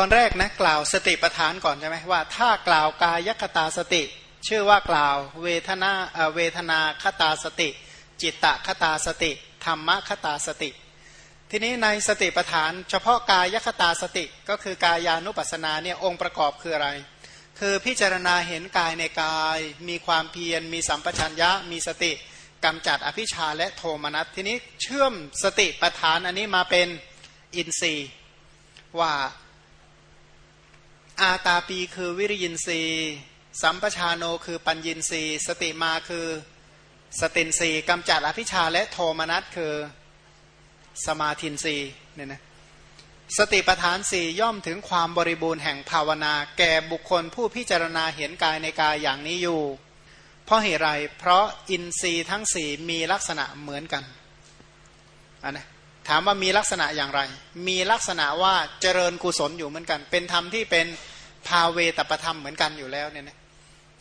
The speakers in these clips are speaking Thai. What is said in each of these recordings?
ตอนแรกนะกล่าวสติปัฏฐานก่อนใช่ไหมว่า ถ้ากล่าวกายคตาสติ ชื่อว่ากล่าวเวทนาเวทนาคตาสติ จิตตคตาสติ ธรรมคตาสติ ทีนี้ในสติปัฏฐาน เฉพาะกายคตาสติ ก็คือกายานุปัสสนาเนี่ยองค์ประกอบคืออะไร คือพิจารณาเห็นกายในกาย มีความเพียรมีสัมปชัญญะมีสติกำจัดอภิชาและโทมนัสทีนี้เชื่อมสติปัฏฐานอันนี้มาเป็นอินทรีย์ว่า อาตาปีคือวิริยินทรีสัมปชาโนคือปัญญินทรีสติมาคือสตินทรีกำจัดอภิชาและโทมนัสคือสมาธินทรีเนี่ยนะสติปทานสี่ย่อมถึงความบริบูรณ์แห่งภาวนา แก่บุคคลผู้พิจารณาเห็นกายในกายอย่างนี้อยู่ เพราะเหตุไรเพราะอินทรีย์ทั้งสี่มีลักษณะเหมือนกันอันนะ ถามว่ามีลักษณะอย่างไร มีลักษณะว่าเจริญกุศลอยู่เหมือนกัน เป็นธรรมที่เป็นภาเวตประธรรมเหมือนกันอยู่แล้วเนี่ยนะ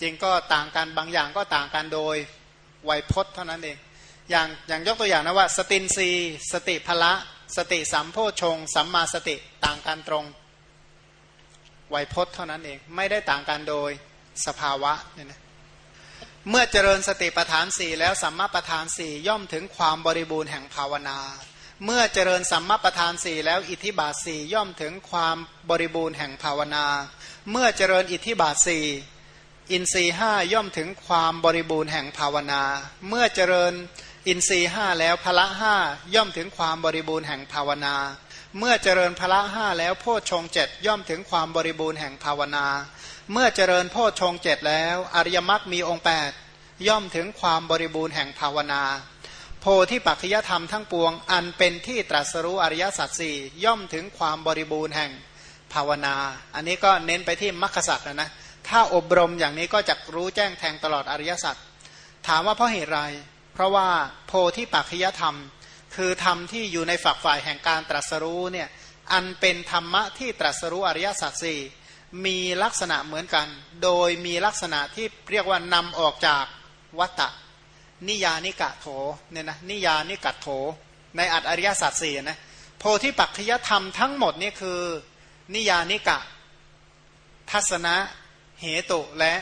จริงก็ต่างกันบางอย่างก็ต่างกันโดยไวยพจน์เท่านั้นเอง อย่างอย่างยกตัวอย่างนะว่าสตินรีสติพละสติสัมโพชงสัมมาสติต่างกันตรงไวยพจน์เท่านั้นเอง ไม่ได้ต่างกันโดยสภาวะเนี่ยนะเมื่อเจริญสติปัฏฐานสี่แล้วสัมมาปัฏฐานสี่ย่อมถึงความบริบูรณ์แห่งภาวนา เมื่อเจริญสัมมาประธานสี่แล้วอิทธิบาทสี่ย่อมถึงความบริบูรณ์แห่งภาวนา เมื่อเจริญอิทธิบาทสี่อินทรีห้าย่อมถึงความบริบูรณ์แห่งภาวนา เมื่อเจริญอินทรีห้าแล้วพละห้าย่อมถึงความบริบูรณ์แห่งภาวนา เมื่อเจริญพละห้าแล้วโพชฌงเจ็ดย่อมถึงความบริบูรณ์แห่งภาวนา เมื่อเจริญโพชฌงเจ็ดแล้ว อริยมรรคมีองค์แปดย่อมถึงความบริบูรณ์แห่งภาวนา พธิปัจจยธรรมทั้งปวง อันเป็นที่ตรัสรู้อริยสัจสี่ย่อมถึงความบริบูรณ์แห่งภาวนา อันนี้ก็เน้นไปที่มรรคสัจนะนะถ้าอบรมอย่างนี้ก็จะรู้แจ้งแทงตลอดอริยสัจถามว่าเพราะเหตุไร เพราะว่าโพธิปัจจยธรรม คือธรรมที่อยู่ในฝักฝ่ายแห่งการตรัสรู้เนี่ยอันเป็นธรรมะที่ตรัสรู้อริยสัจสี่มีลักษณะเหมือนกัน โดยมีลักษณะที่เรียกว่านำออกจากวัตตะ นิยานิกะโถเนี่ยนะนิยานิกะโถ ในอัตอริยสัจสี่นะโพธิปัจจยธรรมทั้งหมดนี่คือ นิยานิกะ ทัศนะเหตุและ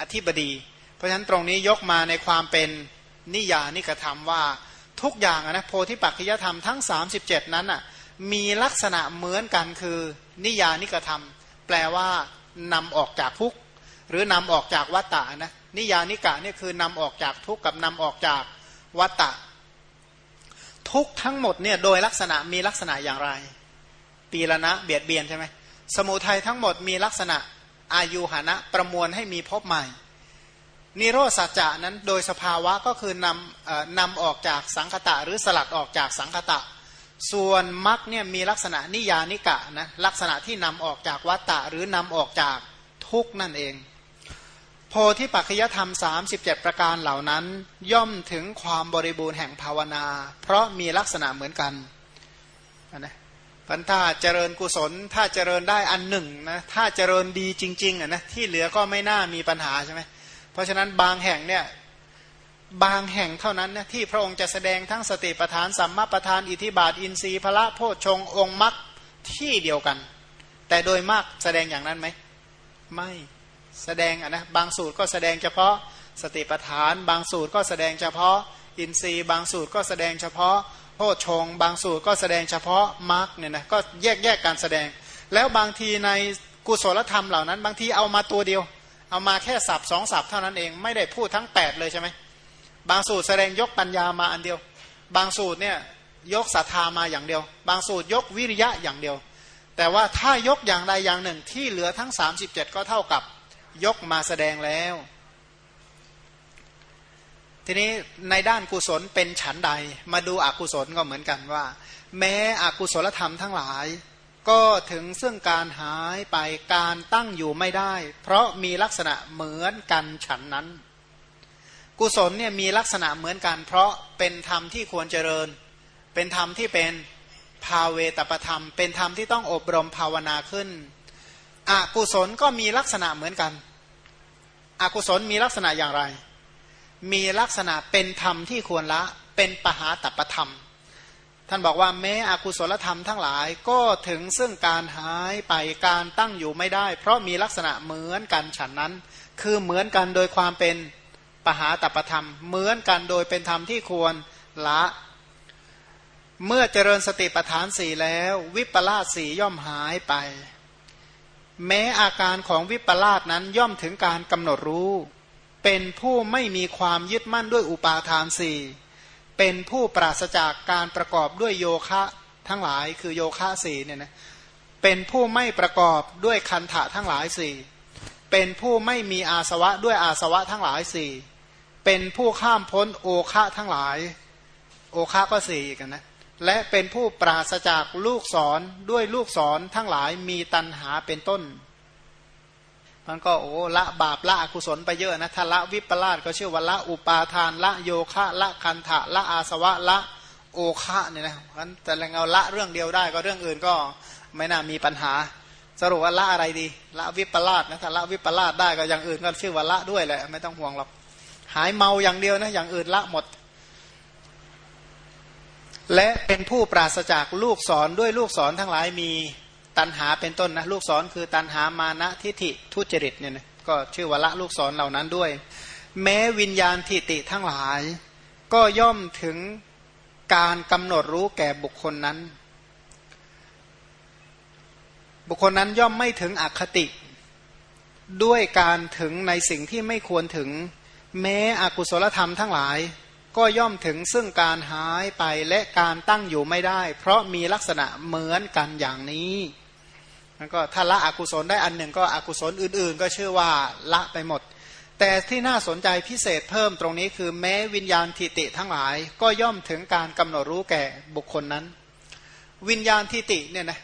อธิบดี เพราะฉะนั้นตรงนี้ยกมาในความเป็นนิยานิกธรรมว่าทุกอย่างนะโพธิปัจจยธรรมทั้ง 37 นั้นอะมีลักษณะเหมือนกันคือ นิยานิกธรรม แปลว่านำออกจากทุกหรือนำออกจากวัตตะนะ นิยานิกะนี่คือนำออกจากทุกข์กับนำออกจากวัตตะ ทุกทั้งหมดเนี่ยโดยลักษณะมีลักษณะอย่างไรปีละนะเบียดเบียนใช่ไหมสมุทัยทั้งหมดมีลักษณะอายุหานะประมวลให้มีพบใหม่ นิโรสัจจะนั้นโดยสภาวะก็คือนำนำออกจากสังคตะ หรือสลัดออกจากสังคตะ ส่วนมรรคเนี่ยมีลักษณะนิยานิกะนะลักษณะที่นำออกจากวัตตะหรือนำออกจากทุกนั่นเอง พธิปัจจยธรรม 37 ประการเหล่านั้น ย่อมถึงความบริบูรณ์แห่งภาวนา เพราะมีลักษณะเหมือนกันนะพันถ้าเจริญกุศล ถ้าเจริญได้อันหนึ่งนะถ้าเจริญดีจริงๆอะนะที่เหลือก็ไม่น่ามีปัญหาใช่ไหมเพราะฉะนั้นบางแห่งเนี่ยบางแห่งเท่านั้นนะที่พระองค์จะแสดงทั้งสติปทานสัมมาปทานอิทิบาทอินทรีย์พระโพชงองค์มรรคที่เดียวกัน แต่โดยมากแสดงอย่างนั้นไหมไม่ แสดงนะบางสูตรก็แสดงเฉพาะสติปัฏฐาน บางสูตรก็แสดงเฉพาะอินทรีย์ บางสูตรก็แสดงเฉพาะโพชงบางสูตรก็แสดงเฉพาะมรรคเนี่ยนะก็แยกแยกการแสดง แล้วบางทีในกุศลธรรมเหล่านั้น บางทีเอามาตัวเดียว เอามาแค่สับสองสับเท่านั้นเองไม่ได้พูดทั้ง 8 เลยใช่ไหมบางสูตรแสดงยกปัญญามาอันเดียว บางสูตรเนี่ยยกศรัทธามาอย่างเดียว บางสูตรยกวิริยะอย่างเดียว แต่ว่าถ้ายกอย่างใดอย่างหนึ่งที่เหลือทั้ง 37 ก็เท่ากับ ยกมาแสดงแล้ว ทีนี้ในด้านกุศลเป็นฉันใด มาดูอกุศลก็เหมือนกันว่า แม้อกุศลธรรมทั้งหลาย ก็ถึงซึ่งการหายไปการตั้งอยู่ไม่ได้ เพราะมีลักษณะเหมือนกันฉันนั้น กุศลเนี่ยมีลักษณะเหมือนกัน เพราะเป็นธรรมที่ควรเจริญ เป็นธรรมที่เป็นภาเวตประธรรม เป็นธรรมที่ต้องอบรมภาวนาขึ้น อกุศลก็มีลักษณะเหมือนกัน อกุศลมีลักษณะอย่างไร มีลักษณะเป็นธรรมที่ควรละ เป็นปหาตัปธรรม ท่านบอกว่าแม้อกุศลธรรมทั้งหลายก็ถึงซึ่งการหายไปการตั้งอยู่ไม่ได้ เพราะมีลักษณะเหมือนกันฉันนั้น คือเหมือนกันโดยความเป็นปหาตปธรรม เหมือนกันโดยเป็นธรรมที่ควรละ เมื่อเจริญสติปัฏฐานสี่แล้ว วิปลาสสีย่อมหายไป แม้อาการของวิปลาสนั้นย่อมถึงการกำหนดรู้ เป็นผู้ไม่มีความยึดมั่นด้วยอุปาทานสี่เป็นผู้ปราศจากการประกอบด้วยโยคะทั้งหลายคือโยคะสี่เนี่ยนะเป็นผู้ไม่ประกอบด้วยคันถะทั้งหลายสี่เป็นผู้ไม่มีอาสวะด้วยอาสวะทั้งหลายสี่เป็นผู้ข้ามพ้นโอคะทั้งหลาย โอคะก็สี่กันนะ และเป็นผู้ปราศจากลูกศรด้วยลูกศรทั้งหลายมีตันหาเป็นต้น มันก็โอ้ละบาปละอกุศลไปเยอะนะถ้าละวิปลาสก็ชื่อว่าละอุปาทาน ละโยคะละคันทะละอาสวะละโอคะเนี่ยนะเพราะแต่แรงเอาละเรื่องเดียวได้ก็เรื่องอื่นก็ไม่น่ามีปัญหา สรุปว่าละอะไรดีละวิปลาสนะถ้าละวิปลาสได้ก็อย่างอื่นก็ชื่อว่าละด้วยแหละไม่ต้องห่วงหรอกหายเมาอย่างเดียวนะอย่างอื่นละหมด และเป็นผู้ปราศจากลูกศรด้วยลูกศรทั้งหลายมีตันหาเป็นต้นนะลูกศรคือตันหามานะทิฏฐิทุจริตเนี่ยนะก็ชื่อว่าละลูกศรเหล่านั้นด้วย แม้วิญญาณทิฏฐิทั้งหลาย ก็ย่อมถึงการกำหนดรู้แก่บุคคลนั้น บุคคลนั้นย่อมไม่ถึงอคติ ด้วยการถึงในสิ่งที่ไม่ควรถึง แม้อกุศลธรรมทั้งหลาย ก็ย่อมถึงซึ่งการหายไปและการตั้งอยู่ไม่ได้ เพราะมีลักษณะเหมือนกันอย่างนี้มันก็ถ้าละอกุศลได้อันหนึ่งก็อกุศลอื่น ๆ ก็ชื่อว่าละไปหมด แต่ที่น่าสนใจพิเศษเพิ่มตรงนี้คือแม้วิญญาณทิติทั้งหลาย ก็ย่อมถึงการกำหนดรู้แก่บุคคลนั้น วิญญาณทิติเนี่ยนะ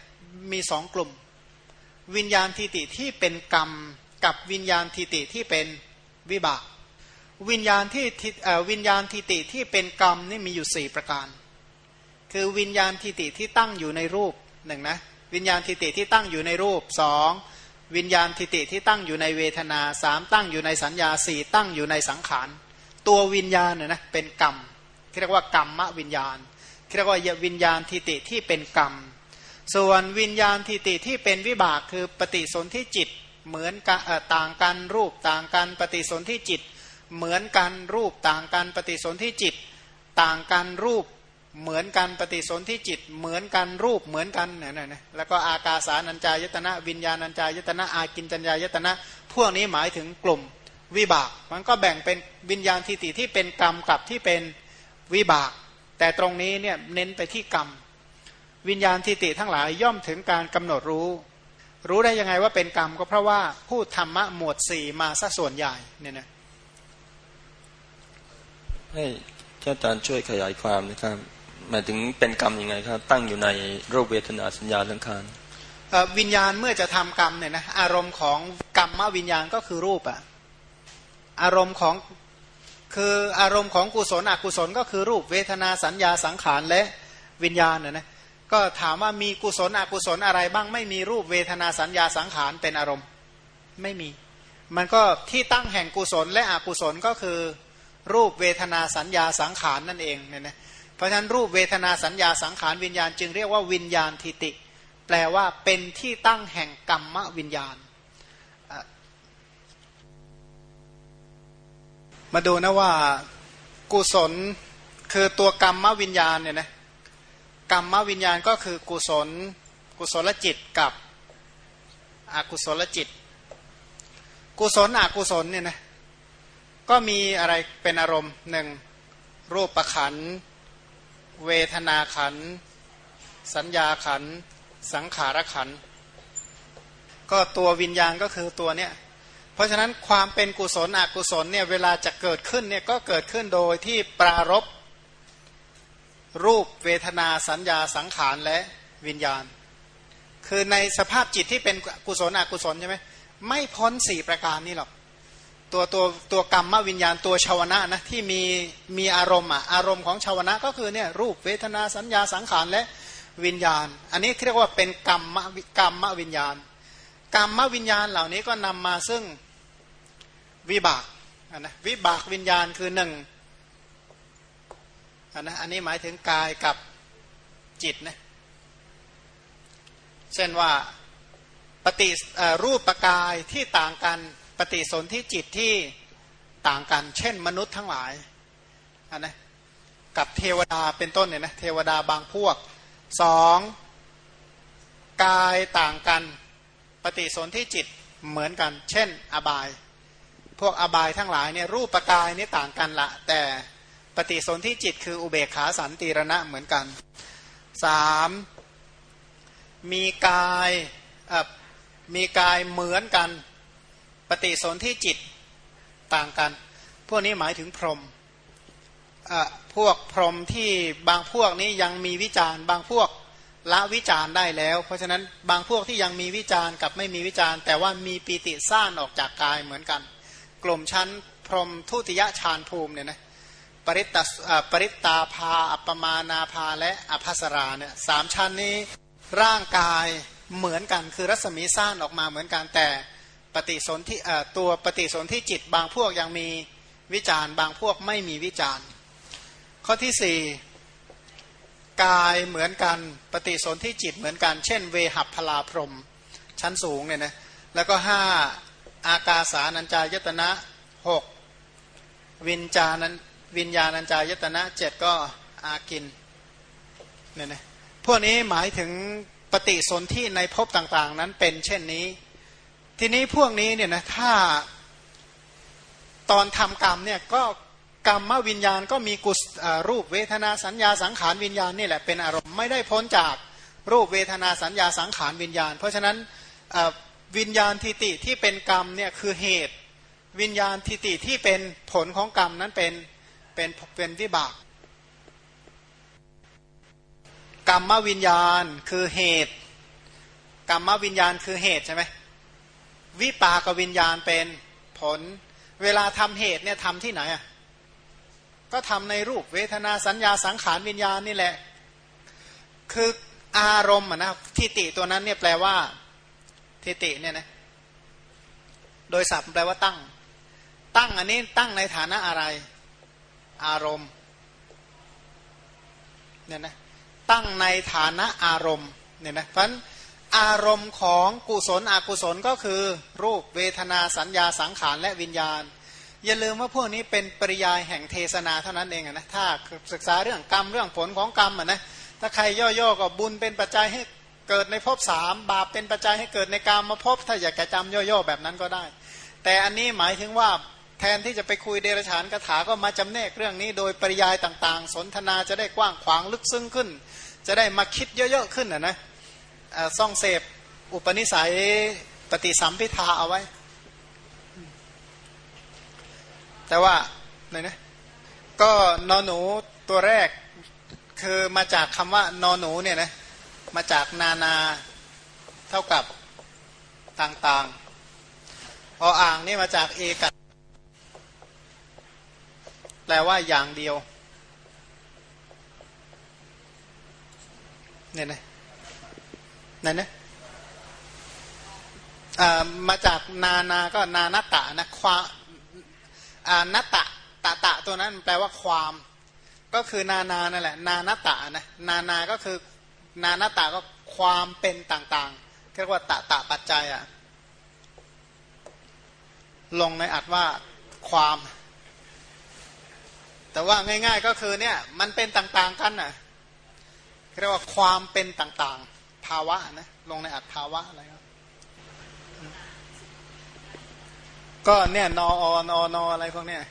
มีสองกลุ่ม วิญญาณทิติที่เป็นกรรมกับวิญญาณทิติที่เป็นวิบาก วิญญาณที่วิญญาณทิติที่เป็นกรรมนี่มีอยู่สี่ประการ คือวิญญาณทิติที่ตั้งอยู่ในรูปหนึ่งนะวิญญาณทิฏฐิที่ตั้งอยู่ในรูปสองวิญญาณทิฏฐิที่ตั้งอยู่ในเวทนาสามตั้งอยู่ในสัญญาสี่ตั้งอยู่ในสังขาร ตัววิญญาณเนี่ยนะเป็นกรรมเรียกว่ากรรมวิญญาณเรียกว่าวิญญาณทิฏฐิที่เป็นกรรม ส่วนวิญญาณทิฏฐิที่เป็นวิบากคือปฏิสนธิจิตเหมือนต่างกันรูปต่างกันปฏิสนธิจิต เหมือนกันรูปต่างกันปฏิสนธิจิต ต่างกันรูปเหมือนกันปฏิสนธิจิต เหมือนกันรูปเหมือนกันเนี่ยนะแล้วก็อากาสานัญจายตนะวิญญาณัญจายตนะอากินจัญญายตนะพวกนี้หมายถึงกลุ่มวิบาก มันก็แบ่งเป็นวิญญาณทิฏฐิที่เป็นกรรมกับที่เป็นวิบาก แต่ตรงนี้เนี่ยเน้นไปที่กรรม วิญญาณทิฏฐิทั้งหลายย่อมถึงการกำหนดรู้ รู้ได้ยังไงว่าเป็นกรรมก็เพราะว่าพูดธรรมะหมวดสี่มาซะส่วนใหญ่เนี่ยนะ ให้ท่านอาจารย์ช่วยขยายความนะครับหมายถึงเป็นกรรมยังไงครับ ตั้งอยู่ในรูปเวทนาสัญญาสังขารวิญญาณเมื่อจะทำกรรมเนี่ยนะอารมณ์ของกรรมวิญญาณก็คือรูปอะอารมณ์ของคืออารมณ์ของกุศลอกุศลก็คือรูปเวทนาสัญญาสังขารและวิญญาณน่ยนะก็ถามว่ามีกุศลอกุศลอะไรบ้าง ไม่มีรูปเวทนาสัญญาสังขารเป็นอารมณ์ไม่มี มันก็ที่ตั้งแห่งกุศลและอกุศลก็คือ รูปเวทนาสัญญาสังขารนั่นเองเนี่ยนะเพราะฉะนั้นรูปเวทนาสัญญาสังขารวิญญาณ จึงเรียกว่าวิญญาณทิติ แปลว่าเป็นที่ตั้งแห่งกรรมวิญญาณ มาดูนะว่ากุศลคือตัวกรรมวิญญาณเนี่ยนะกรรมวิญญาณก็คือกุศลกุศลจิตกับอกุศลจิต กุศลอกุศลเนี่ยนะ ก็มีอะไรเป็นอารมณ์หนึ่งรูปประขัน เวทนาขัน สัญญาขัน สังขารขัน ก็ตัววิญญาณก็คือตัวเนี้ยเพราะฉะนั้นความเป็นกุศลอกุศลเนี่ยเวลาจะเกิดขึ้นเนี่ยก็เกิดขึ้นโดยที่ปรารบรูปเวทนาสัญญาสังขารและวิญญาณ คือในสภาพจิตที่เป็นกุศลอกุศลใช่ไหมไม่พ้นสี่ประการนี้หรอก ตัวตัวตัวกรรมวิญญาณตัวชาวนะนะที่มีมีอารมณ์อะอารมณ์ของชาวนะก็คือเนี่ยรูปเวทนาสัญญาสังขารและวิญญาณ อันนี้เรียกว่าเป็นกรรมกรรมวิญญาณ กรรมวิญญาณเหล่านี้ก็นำมาซึ่งวิบากนะวิบากวิญญาณคือหนึ่งอันนะอันนี้หมายถึงกายกับจิตนะเช่นว่าปฏิรูปปกายที่ต่างกัน ปฏิสนธิจิตที่ต่างกัน เช่นมนุษย์ทั้งหลายนนะกับเทวดาเป็นต้นเนี่ยนะเทวดาบางพวกสองกายต่างกัน ปฏิสนธิจิตเหมือนกัน เช่น อบาย พวกอบายทั้งหลายเนี่ยรูปปกายนี่ต่างกันละ แต่ปฏิสนธิจิตคืออุเบกขาสันติรณะเหมือนกันสามมีกายมีกายเหมือนกัน ปฏิสนธิจิตต่างกัน พวกนี้หมายถึงพรหมพวกพรหมที่บางพวกนี้ยังมีวิจารณ์บางพวกละวิจารณ์ได้แล้ว เพราะฉะนั้นบางพวกที่ยังมีวิจารณ์กับไม่มีวิจารณ์แต่ว่ามีปีติซ่านออกจากกายเหมือนกัน กลุ่มชั้นพรหมทุติยฌานภูมิเนี่ยนะปริตตปริตตาภา อัปมานาภาและอภัสราเนี่ยสามชั้นนี้ร่างกายเหมือนกันคือรัศมีซ่านออกมาเหมือนกันแต่ ปฏิสนธิตัวปฏิสนธิจิตบางพวกยังมีวิจารณ์บางพวกไม่มีวิจารณ์ข้อที่สี่กายเหมือนกันปฏิสนธิจิตเหมือนกัน เช่น เวหัพพลาพรมชั้นสูงเนี่ยนะแล้วก็ห้าอากาสานัญจายตนะหกวิญจานันวิญญาณัญจายตนะเจ็ดก็อากินเนี่ยนะพวกนี้หมายถึงปฏิสนธิในภพต่างๆ นั้นเป็นเช่นนี้ ทีนี้พวกนี้เนี่ยนะถ้าตอนทำกรรมเนี่ยก็กรรมวิญญาณก็มีกุศรูปเวทนาสัญญาสังขารวิญญาณนี่แหละเป็นอารมณ์ไม่ได้พ้นจากรูปเวทนาสัญญาสังขารวิญญาณ เพราะฉะนั้นวิญญาณทิติที่เป็นกรรมเนี่ยคือเหตุ วิญญาณทิติที่เป็นผลของกรรมนั้นเป็นเป็นเป็นวิบาก กรรมวิญญาณคือเหตุ กรรมวิญญาณคือเหตุใช่ไหม วิปากวิญญาณเป็นผล เวลาทำเหตุเนี่ยทำที่ไหนอะก็ทำในรูปเวทนาสัญญาสังขารวิญญาณนี่แหละ คืออารมณ์นะทิฏฐิตัวนั้นเนี่ยแปลว่าทิฏฐิเนี่ยนะโดยศัพท์แปลว่าตั้ง ตั้งอันนี้ตั้งในฐานะอะไร อารมณ์เนี่ยนะตั้งในฐานะอารมณ์เนี่ยนะเพราะ อารมณ์ของกุศลอกุศลก็คือ รูปเวทนาสัญญาสังขารและวิญญาณ อย่าลืมว่าพวกนี้เป็นปริยายแห่งเทศนาเท่านั้นเองนะถ้าศึกษาเรื่องกรรมเรื่องผลของกรรมอะนะถ้าใครย่อๆก็บุญเป็นปัจจัยให้เกิดในภพสามบาปเป็นปัจจัยให้เกิดในกรรมมาภพถ้าอยากจะจำย่อๆแบบนั้นก็ได้ แต่อันนี้หมายถึงว่าแทนที่จะไปคุยเดรัจฉานคาถาก็มาจำแนกเรื่องนี้โดยปริยายต่างๆ สนทนาจะได้กว้างขวางลึกซึ้งขึ้น จะได้มาคิดเยอะๆขึ้นนะนะ ซ่องเสพอุปนิสัยปฏิสัมพิทาเอาไว้ แต่ว่าไหนนะก็นอนหนูตัวแรกคือมาจากคำว่านอนหนูเนี่ยนะมาจากนานาเท่ากับต่างๆ ออ่างนี่มาจากเอกัดแปลว่าอย่างเดียวเนี่ยนะ นั่นนะมาจากนานาก็นานตะนะความนัตตะตะตะตัวนั้นแปลว่าความ ก็คือนานานั่นแหละ นานตะนะนานาก็คือ นานตะก็ความเป็นต่างๆเรียกว่าตะตะปัจจัยอะลงในอัดว่าความ แต่ว่าง่าย ๆก็คือเนี่ยมันเป็นต่างๆกันน่ะเรียกว่าความเป็นต่างๆ ภาวะนะลงในอัตภาวะอะไรก็เนี่ยนออนอนออะไรพวกเนี้ย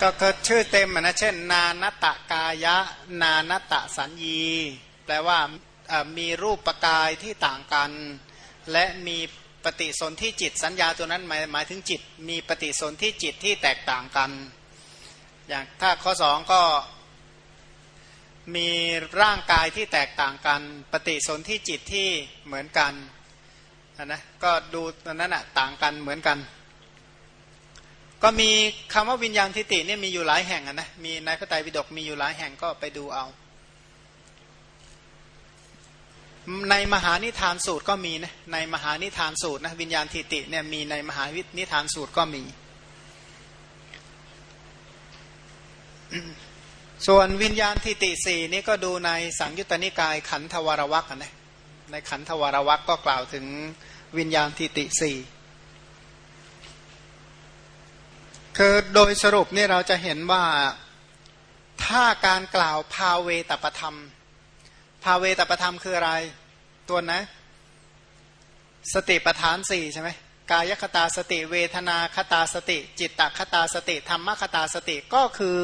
ก็เกิดชื่อเต็มนะเช่น นานตะกายะ นานตะสัญญี แปลว่ามีรูปปกายที่ต่างกัน และมีปฏิสนธิจิตสัญญาตัวนั้นหมายหมายถึงจิต มีปฏิสนธิจิตที่แตกต่างกัน อย่างถ้าข้อสองก็ มีร่างกายที่แตกต่างกัน ปฏิสนธิจิตที่เหมือนกันนะก็ดูตอนนั้นอะต่างกันเหมือนกัน ก็มีคำว่าวิญญาณทิฏฐิเนี่ยมีอยู่หลายแห่งนะมีในพระไตรปิฎกมีอยู่หลายแห่งก็ไปดูเอา ในมหานิทานสูตรก็มีนะในมหานิทานสูตรนะวิญญาณทิฏฐิเนี่ยมีในมหาวินิทานสูตรก็มี ส่วนวิญญาณทิติสี่นี่ก็ดูในสังยุตตนิกายขันธวรวักนะในขันธวรวักก็กล่าวถึงวิญญาณทิติสี่คือโดยสรุปนี่เราจะเห็นว่าถ้าการกล่าวภาเวตประธรรม ภาเวตประธรรมคืออะไรตัวนะ สติปทานสี่ใช่ไหมกายคตาสติเวทนาคตาสติ จิตตคตาสติธรรมคตาสติก็คือ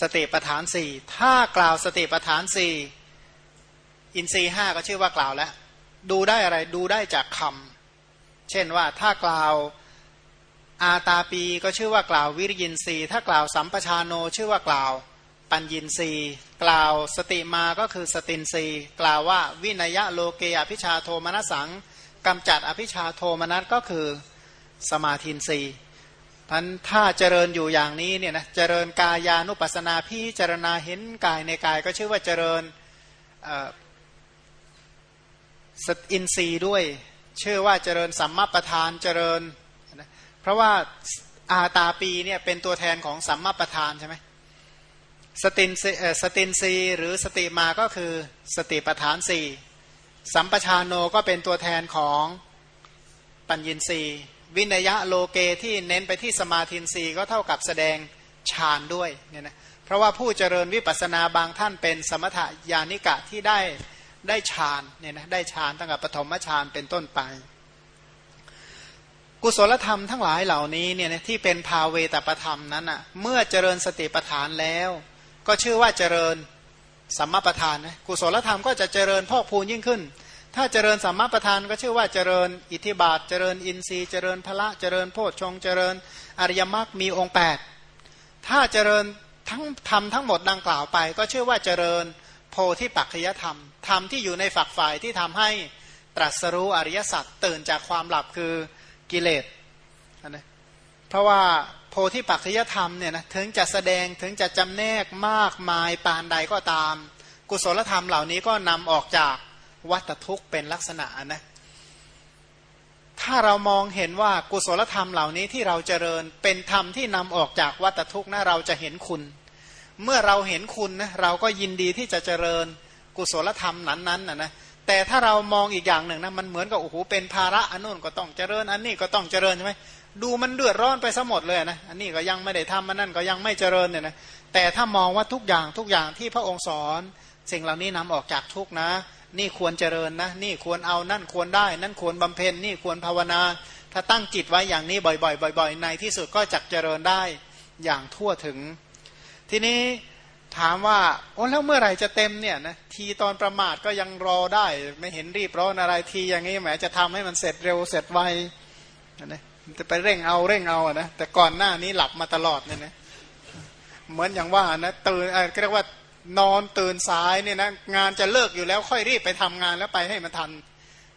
สติปทานสี่ถ้ากล่าวสติปทานสี่อินทรีห้าก็ชื่อว่ากล่าวแล้ว ดูได้อะไรดูได้จากคำเช่นว่าถ้ากล่าวอาตาปีก็ชื่อว่ากล่าววิริยินทรีถ้ากล่าวสัมปชานโนชื่อว่ากล่าวปัญญินทรีกล่าวสติมาก็คือสตินทรีกล่าวว่าวินยะโลเกอภิชาโทมนัสสังกำจัดอภิชาโทมนัสก็คือสมาธินทรี พันถ้าเจริญอยู่อย่างนี้เนี่ยนะเจริญกายานุปัสนาพิจารณาเห็นกายในกายก็ชื่อว่าเจริญสตินทรีด้วยชื่อว่าเจริญสัมมาประธานเจริญเพราะว่าอาตาปีเนี่ยเป็นตัวแทนของสัมมาประธานใช่ไหมสตินสตินรีหรือสติมาก็คือสติประธานสี่สัมปชานโนก็เป็นตัวแทนของปัญญินรี วินยะโลเกที่เน้นไปที่สมาธินรีก็เท่ากับแสดงฌานด้วยเนี่ยนะเพราะว่าผู้เจริญวิปัสนาบางท่านเป็นสมถยานิกะที่ได้ได้ฌานเนี่ยนะได้ฌานตั้งแต่ปฐมฌานเป็นต้นไป กุศลธรรมทั้งหลายเหล่านี้เนี่ยนะที่เป็นภาเวตประธรรมนั้นอะเมื่อเจริญสติปัฏฐานแล้ว ก็ชื่อว่าเจริญสัมมาประธานนะกุศลธรรมก็จะเจริญพอกพูนยิ่งขึ้น ถ้าเจริญสัมมาประธานก็ชื่อว่าเจริญอิทธิบาท เจริญอินทรีย์ เจริญพระเจริญโพชฌงเจริญอริยมรรคมีองค์ 8 ถ้าเจริญทั้งธรรมทั้งหมดดังกล่าวไป ก็ชื่อว่าเจริญโพธิปัจจยธรรมธรรมที่อยู่ในฝักฝ่ายที่ทำให้ตรัสรู้อริยสัจตื่นจากความหลับคือกิเลสนะเพราะว่าโพธิปัจจยธรรมเนี่ยนะถึงจะแสดงถึงจะจำแนกมากมายปานใดก็ตาม กุศลธรรมเหล่านี้ก็นำออกจาก วัตทุกข์เป็นลักษณะนะถ้าเรามองเห็นว่ากุศลธรรมเหล่านี้ที่เราเจริญเป็นธรรมที่นำออกจากวัตทุกข์นะเราจะเห็นคุณ เมื่อเราเห็นคุณนะเราก็ยินดีที่จะเจริญกุศลธรรมนั้นๆนะนะแต่ถ้าเรามองอีกอย่างหนึ่งนะมันเหมือนกับโอ้โหเป็นภาระอันนู้นก็ต้องเจริญ อันนี้ก็ต้องเจริญใช่ไหมดูมันเดือดร้อนไปซะหมดเลยนะอันนี้ก็ยังไม่ได้ทำมันนั่นก็ยังไม่เจริญเนี่ยนะแต่ถ้ามองว่าทุกอย่างทุกอย่างที่พระองค์สอน สิ่งเหล่านี้นำออกจากทุกนะ นี่ควรเจริญนะ นี่ควรเอานั่นควรได้ นั่นควรบำเพ็ญนี่ควรภาวนา ถ้าตั้งจิตไว้อย่างนี้บ่อยๆบ่อย ๆ ในที่สุดก็จักเจริญได้อย่างทั่วถึง ทีนี้ถามว่าโอ้แล้วเมื่อไหร่จะเต็มเนี่ยนะทีตอนประมาทก็ยังรอได้ ไม่เห็นรีบร้อนอะไรทีอย่างนี้แหมจะทำให้มันเสร็จเร็วเสร็จไวนะจะไปเร่งเอาเร่งเอาอะนะแต่ก่อนหน้านี้หลับมาตลอดเนี่ยนะเหมือนอย่างว่านะตื่นเรียกว่า นอนตื่นสายเนี่ยนะงานจะเลิกอยู่แล้วค่อยรีบไปทำงานแล้วไปให้มันทัน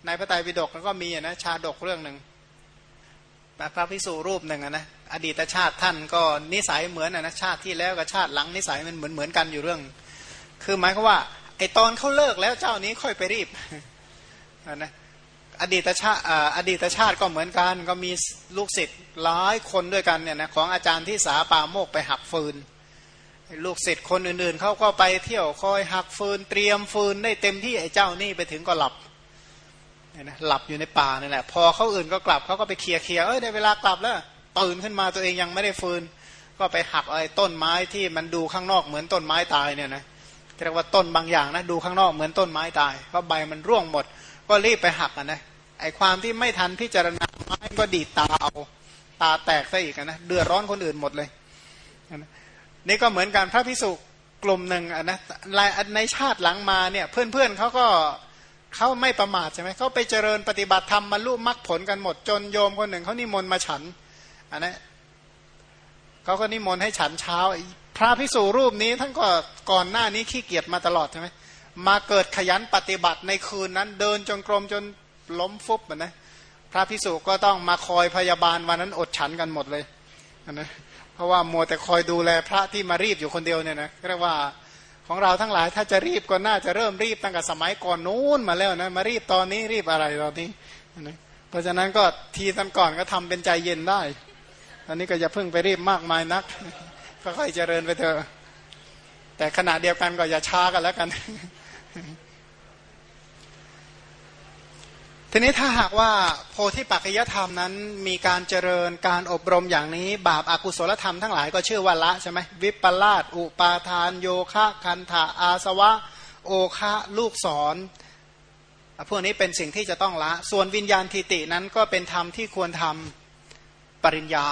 ในพระไตรปิฎกก็มีนะชาดกเรื่องหนึ่งพระพิสุรูปหนึ่งนะอดีตชาติท่านก็นิสัยเหมือนนะชาติที่แล้วกับชาติหลังนิสัยมันเหมือนเหมือนกันอยู่เรื่อง คือหมายความว่าไอตอนเขาเลิกแล้วเจ้านี้ค่อยไปรีบนะอดีตชาติอดีตชาติก็เหมือนกันก็มีลูกศิษย์หลายคนด้วยกันเนี่ยนะของอาจารย์ที่สาปาโมกไปหักฟืน ลูกศิษย์คนอื่นๆเขาก็ไปเที่ยวคอยหักฟืนเตรียมฟืนได้เต็มที่ไอ้เจ้านี่ไปถึงก็หลับเนี่ยนะหลับอยู่ในป่านี่แหละ พอเขาอื่นก็กลับเขาก็ไปเคลียร์เคลียร์เอ้ยได้เวลากลับแล้วตื่นขึ้นมาตัวเองยังไม่ได้ฟืน ก็ไปหักไอ้ต้นไม้ที่มันดูข้างนอกเหมือนต้นไม้ตายเนี่ยนะเรียกว่าต้นบางอย่างนะดูข้างนอกเหมือนต้นไม้ตายเพราะใบมันร่วงหมด ก็รีบไปหักนะไอ้ความที่ไม่ทันพิจารณาไม้ก็ดีดตาเอาตาแตกซะอีกนะเดือดร้อนคนอื่นหมดเลยนี่ นี่ก็เหมือนกันพระพิสุกลุ่มหนึ่งนะในชาติหลังมาเนี่ยเพื่อนๆเขาก็เขาไม่ประมาทใช่ไหมเขาไปเจริญปฏิบัติธรรมมาลุมรรคผลกันหมดจนโยมคนหนึ่งเขานิมนต์มาฉันอันนี้เขาก็นิมนต์ให้ฉันเช้า พระพิสุรูปนี้ท่านก็ก่อนหน้านี้ขี้เกียจมาตลอดใช่ไหมมาเกิดขยันปฏิบัติในคืนนั้นเดินจงกรมจนล้มฟุบเหมือนะพระพิสุก็ต้องมาคอยพยาบาลวันนั้นอดฉันกันหมดเลยนะ เพราะว่ามัวแต่คอยดูแลพระที่มารีบอยู่คนเดียวเนี่ยนะเรียกว่าของเราทั้งหลายถ้าจะรีบก็น่าจะเริ่มรีบตั้งแต่สมัยก่อนนู้นมาแล้วนะมารีบตอนนี้รีบอะไรตอนนี้นะเพราะฉะนั้นก็ทีตอนก่อนก็ทำเป็นใจเย็นได้ตอนนี้ก็อย่าเพิ่งไปรีบมากมายนักก็ค่อยเจริญไปเถอะแต่ขณะเดียวกันก็อย่าช้ากันแล้วกัน ทีนี้ถ้าหากว่าโพธิปัจจยธรรมนั้น มีการเจริญการอบรมอย่างนี้ บาปอากุศลธรรมทั้งหลายก็ชื่อว่าละใช่ไหมวิปลาสอุปาทาน โยคะคันธาอาสวะ โอคะลูกศรพวกนี้เป็นสิ่งที่จะต้องละ ส่วนวิญญาณทิตินั้นก็เป็นธรรมที่ควรทำปริญญา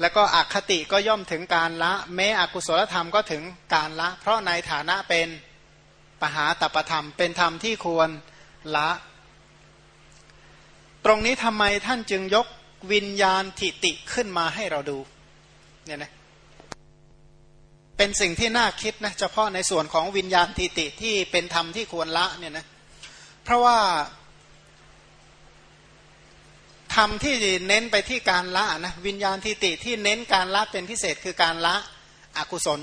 แล้วก็อคติก็ย่อมถึงการละ แม้อกุศลธรรมก็ถึงการละ เพราะในฐานะเป็นปหาตปธรรม เป็นธรรมที่ควร ละ ตรงนี้ทำไมท่านจึงยกวิญญาณทิติขึ้นมาให้เราดูเนี่ยนะเป็นสิ่งที่น่าคิดนะเฉพาะในส่วนของวิญญาณทิติที่เป็นธรรมที่ควรละเนี่ยนะเพราะว่าธรรมที่เน้นไปที่การละนะวิญญาณทิติที่เน้นการละเป็นพิเศษคือการละอกุศล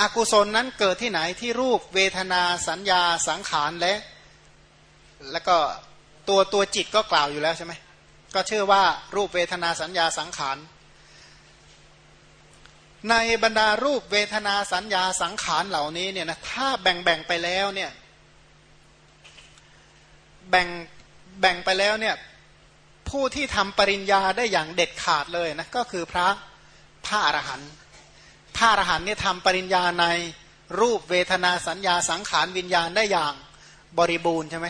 อกุศลนั้นเกิดที่ไหนที่รูปเวทนาสัญญาสังขารและ แล้วก็ตัวตัวจิตก็กล่าวอยู่แล้วใช่ไหมก็เชื่อว่ารูปเวทนาสัญญาสังขารในบรรดารูปเวทนาสัญญาสังขารเหล่านี้เนี่ยนะถ้าแบ่งแบ่งไปแล้วเนี่ยแบ่งแบ่งไปแล้วเนี่ยผู้ที่ทำปริญญาได้อย่างเด็ดขาดเลยนะก็คือพระพระอรหันต์พระอรหันต์เนี่ยทำปริญญาในรูปเวทนาสัญญาสังขารวิญญาณได้อย่างบริบูรณ์ใช่ไหม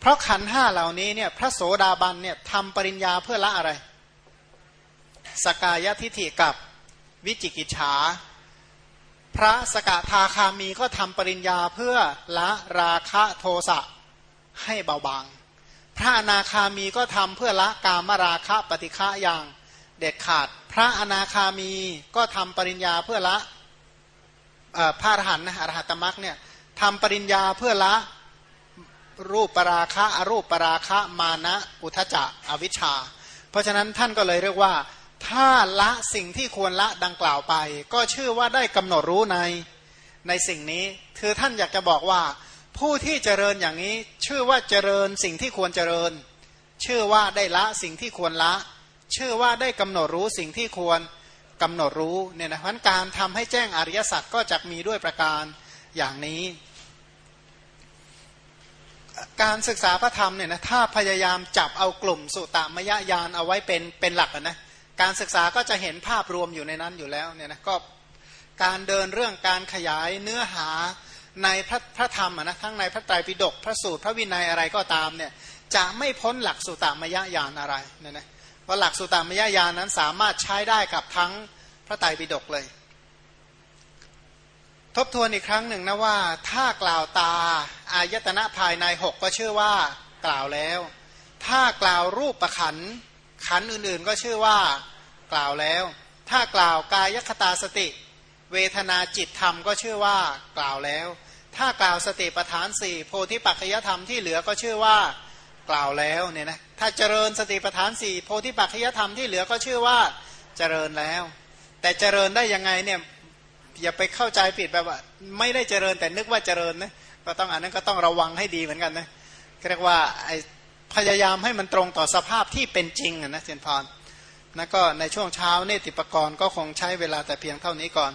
เพราะขันห้าเหล่านี้เนี่ยพระโสดาบันเนี่ยทำปริญญาเพื่อละอะไร สกายทิฐิกับวิจิกิจฉา พระสกทาคามีก็ทำปริญญาเพื่อละราคะโทสะให้เบาบาง พระอนาคามีก็ทำเพื่อละกามราคะปฏิฆะอย่างเด็ดขาด พระอนาคามีก็ทำปริญญาเพื่อละพระอรหันต์นะอรหัตมรักเนี่ยทำปริญญาเพื่อละ รูปปราคะอรูปปราคะมานะอุทจะอวิชชา เพราะฉะนั้นท่านก็เลยเรียกว่า ถ้าละสิ่งที่ควรละดังกล่าวไป ก็ชื่อว่าได้กำหนดรู้ในในสิ่งนี้ คือท่านอยากจะบอกว่า ผู้ที่เจริญอย่างนี้ ชื่อว่าเจริญสิ่งที่ควรเจริญ ชื่อว่าได้ละสิ่งที่ควรละ ชื่อว่าได้กำหนดรู้สิ่งที่ควรกำหนดรู้เนี่ยนะเพราะการทำให้แจ้งอริยสัจก็จะมีด้วยประการอย่างนี้ การศึกษาพระธรรมเนี่ยนะถ้าพยายามจับเอากลุ่มสุตามยญาณเอาไว้เป็นเป็นหลักนะการศึกษาก็จะเห็นภาพรวมอยู่ในนั้นอยู่แล้วเนี่ยนะก็การเดินเรื่องการขยายเนื้อหาในพระพระธรรมนะทั้งในพระไตรปิฎกพระสูตรพระวินัยอะไรก็ตามเนี่ยจะไม่พ้นหลักสุตามยญาณอะไรเนี่ยนะว่าหลักสุตามยญาณนั้นสามารถใช้ได้กับทั้งพระไตรปิฎกเลย ทบทวนอีกครั้งหนึ่งนะว่า ถ้ากล่าวตาอายตนะภายในหกก็ชื่อว่ากล่าวแล้ว ถ้ากล่าวรูปประขันขันอื่นๆก็ชื่อว่ากล่าวแล้ว ถ้ากล่าวกายคตาสติ เวทนาจิตธรรมก็ชื่อว่ากล่าวแล้ว ถ้ากล่าวสติปฐานสี่โพธิปัจจยธรรมที่เหลือก็ชื่อว่ากล่าวแล้วเนี่ยนะถ้าเจริญสติปฐานสี่โพธิปัจจยธรรมที่เหลือก็ชื่อว่าเจริญแล้ว แต่เจริญได้ยังไงเนี่ย อย่าไปเข้าใจผิดแบบว่า ไม่ได้เจริญแต่นึกว่าเจริญนะก็ต้องอันนั้นก็ต้องระวังให้ดีเหมือนกันนะเรียกว่าไอพยายามให้มันตรงต่อสภาพที่เป็นจริงนะเจนพรนะก็ในช่วงเช้าเนติปกรณ์ก็คงใช้เวลาแต่เพียงเท่านี้ก่อน